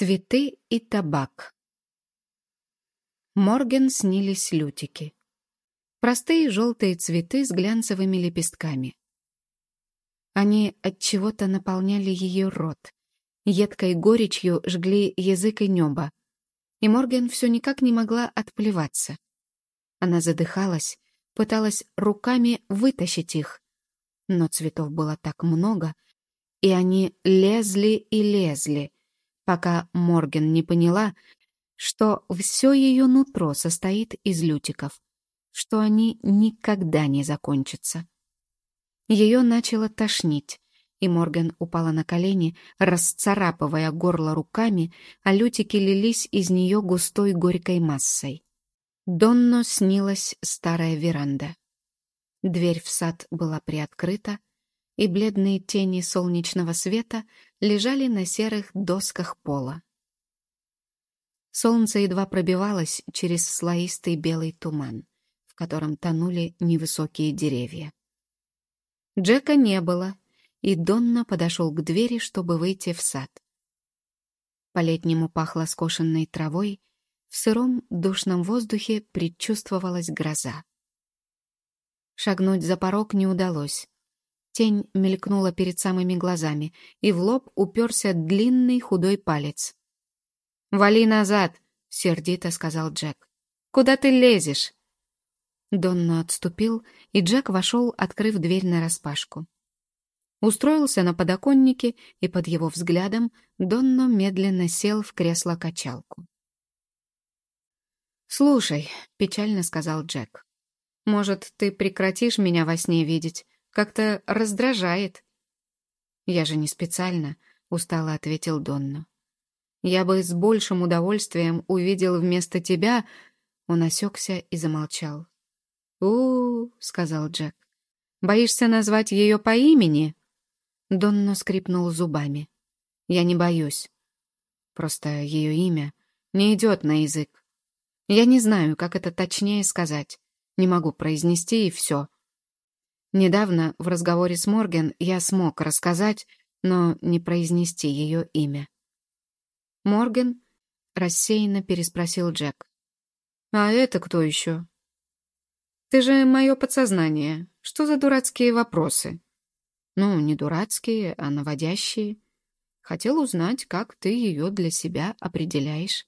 Цветы и табак. Морген снились лютики. Простые желтые цветы с глянцевыми лепестками. Они от чего-то наполняли ее рот. Едкой горечью жгли язык и небо. И Морген все никак не могла отплеваться. Она задыхалась, пыталась руками вытащить их. Но цветов было так много, и они лезли и лезли — пока Морген не поняла, что все ее нутро состоит из лютиков, что они никогда не закончатся. Ее начало тошнить, и Морген упала на колени, расцарапывая горло руками, а лютики лились из нее густой горькой массой. Донно снилась старая веранда. Дверь в сад была приоткрыта, и бледные тени солнечного света лежали на серых досках пола. Солнце едва пробивалось через слоистый белый туман, в котором тонули невысокие деревья. Джека не было, и Донна подошел к двери, чтобы выйти в сад. По-летнему пахло скошенной травой, в сыром душном воздухе предчувствовалась гроза. Шагнуть за порог не удалось. Тень мелькнула перед самыми глазами, и в лоб уперся длинный худой палец. «Вали назад!» — сердито сказал Джек. «Куда ты лезешь?» Донно отступил, и Джек вошел, открыв дверь нараспашку. Устроился на подоконнике, и под его взглядом Донно медленно сел в кресло-качалку. «Слушай», — печально сказал Джек, — «может, ты прекратишь меня во сне видеть, как-то раздражает. Я же не специально, устало ответил Донна. Я бы с большим удовольствием увидел вместо тебя... Он осекся и замолчал. у, -у, -у сказал Джек. «Боишься назвать ее по имени?» Донно скрипнул зубами. «Я не боюсь. Просто ее имя не идет на язык. Я не знаю, как это точнее сказать. Не могу произнести, и все. Недавно в разговоре с Морген я смог рассказать, но не произнести ее имя. «Морген?» — рассеянно переспросил Джек. «А это кто еще?» «Ты же мое подсознание. Что за дурацкие вопросы?» «Ну, не дурацкие, а наводящие. Хотел узнать, как ты ее для себя определяешь».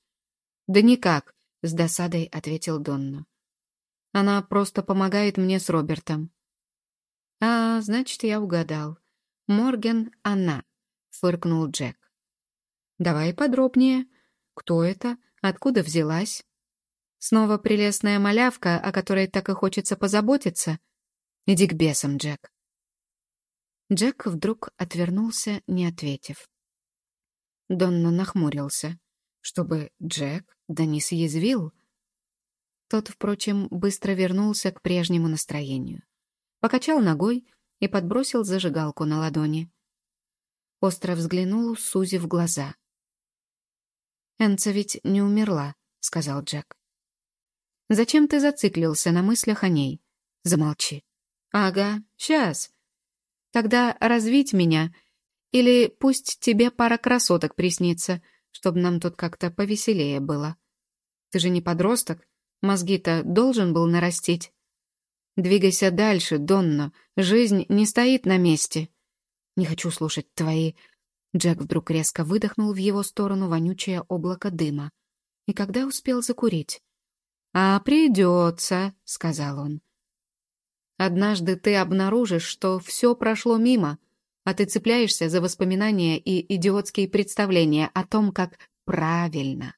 «Да никак», — с досадой ответил Донна. «Она просто помогает мне с Робертом. «А, значит, я угадал. Морген — она», — фыркнул Джек. «Давай подробнее. Кто это? Откуда взялась?» «Снова прелестная малявка, о которой так и хочется позаботиться?» «Иди к бесам, Джек». Джек вдруг отвернулся, не ответив. Донна нахмурился, чтобы Джек да не съязвил. Тот, впрочем, быстро вернулся к прежнему настроению покачал ногой и подбросил зажигалку на ладони. Остро взглянул, сузив глаза. «Энца ведь не умерла», — сказал Джек. «Зачем ты зациклился на мыслях о ней? Замолчи». «Ага, сейчас. Тогда развить меня, или пусть тебе пара красоток приснится, чтобы нам тут как-то повеселее было. Ты же не подросток, мозги-то должен был нарастить». Двигайся дальше, Донна. Жизнь не стоит на месте. Не хочу слушать твои... Джек вдруг резко выдохнул в его сторону вонючее облако дыма. И когда успел закурить? «А придется», — сказал он. «Однажды ты обнаружишь, что все прошло мимо, а ты цепляешься за воспоминания и идиотские представления о том, как правильно.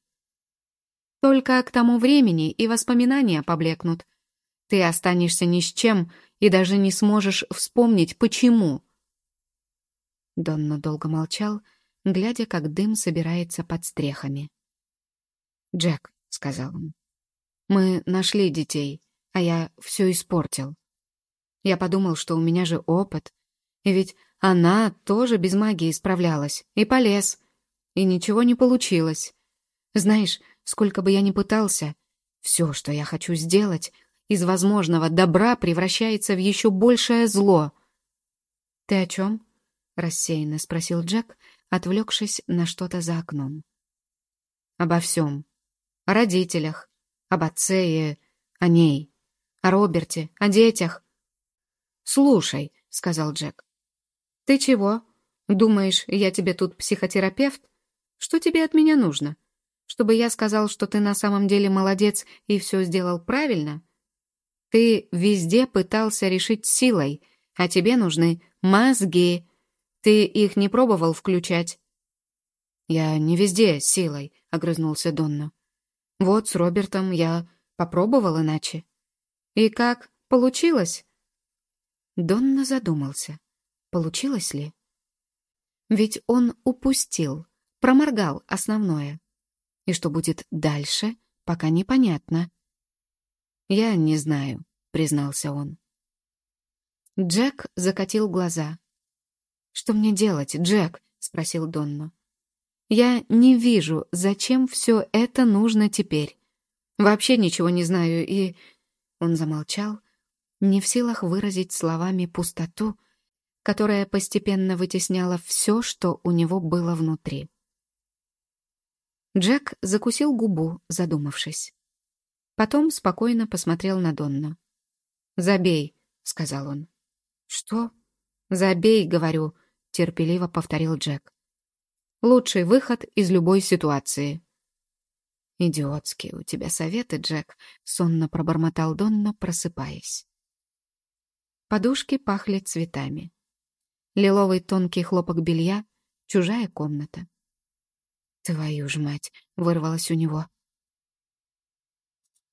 Только к тому времени и воспоминания поблекнут, ты останешься ни с чем и даже не сможешь вспомнить, почему. Донно долго молчал, глядя, как дым собирается под стрехами. «Джек», — сказал он, — «мы нашли детей, а я все испортил. Я подумал, что у меня же опыт, и ведь она тоже без магии справлялась, и полез, и ничего не получилось. Знаешь, сколько бы я ни пытался, все, что я хочу сделать, из возможного добра превращается в еще большее зло. «Ты о чем?» — рассеянно спросил Джек, отвлекшись на что-то за окном. Обо всем. О родителях, об отце и о ней, о Роберте, о детях. «Слушай», — сказал Джек, — «ты чего? Думаешь, я тебе тут психотерапевт? Что тебе от меня нужно? Чтобы я сказал, что ты на самом деле молодец и все сделал правильно? Ты везде пытался решить силой, а тебе нужны мозги. Ты их не пробовал включать?» «Я не везде силой», — огрызнулся Донна. «Вот с Робертом я попробовал иначе». «И как? Получилось?» Донна задумался. Получилось ли? Ведь он упустил, проморгал основное. И что будет дальше, пока непонятно. «Я не знаю», — признался он. Джек закатил глаза. «Что мне делать, Джек?» — спросил Донно. «Я не вижу, зачем все это нужно теперь. Вообще ничего не знаю и...» Он замолчал, не в силах выразить словами пустоту, которая постепенно вытесняла все, что у него было внутри. Джек закусил губу, задумавшись. Потом спокойно посмотрел на Донну. «Забей», — сказал он. «Что?» «Забей», — говорю, — терпеливо повторил Джек. «Лучший выход из любой ситуации». «Идиотские у тебя советы, Джек», — сонно пробормотал Донна, просыпаясь. Подушки пахли цветами. Лиловый тонкий хлопок белья, чужая комната. «Твою ж мать!» — вырвалось у него.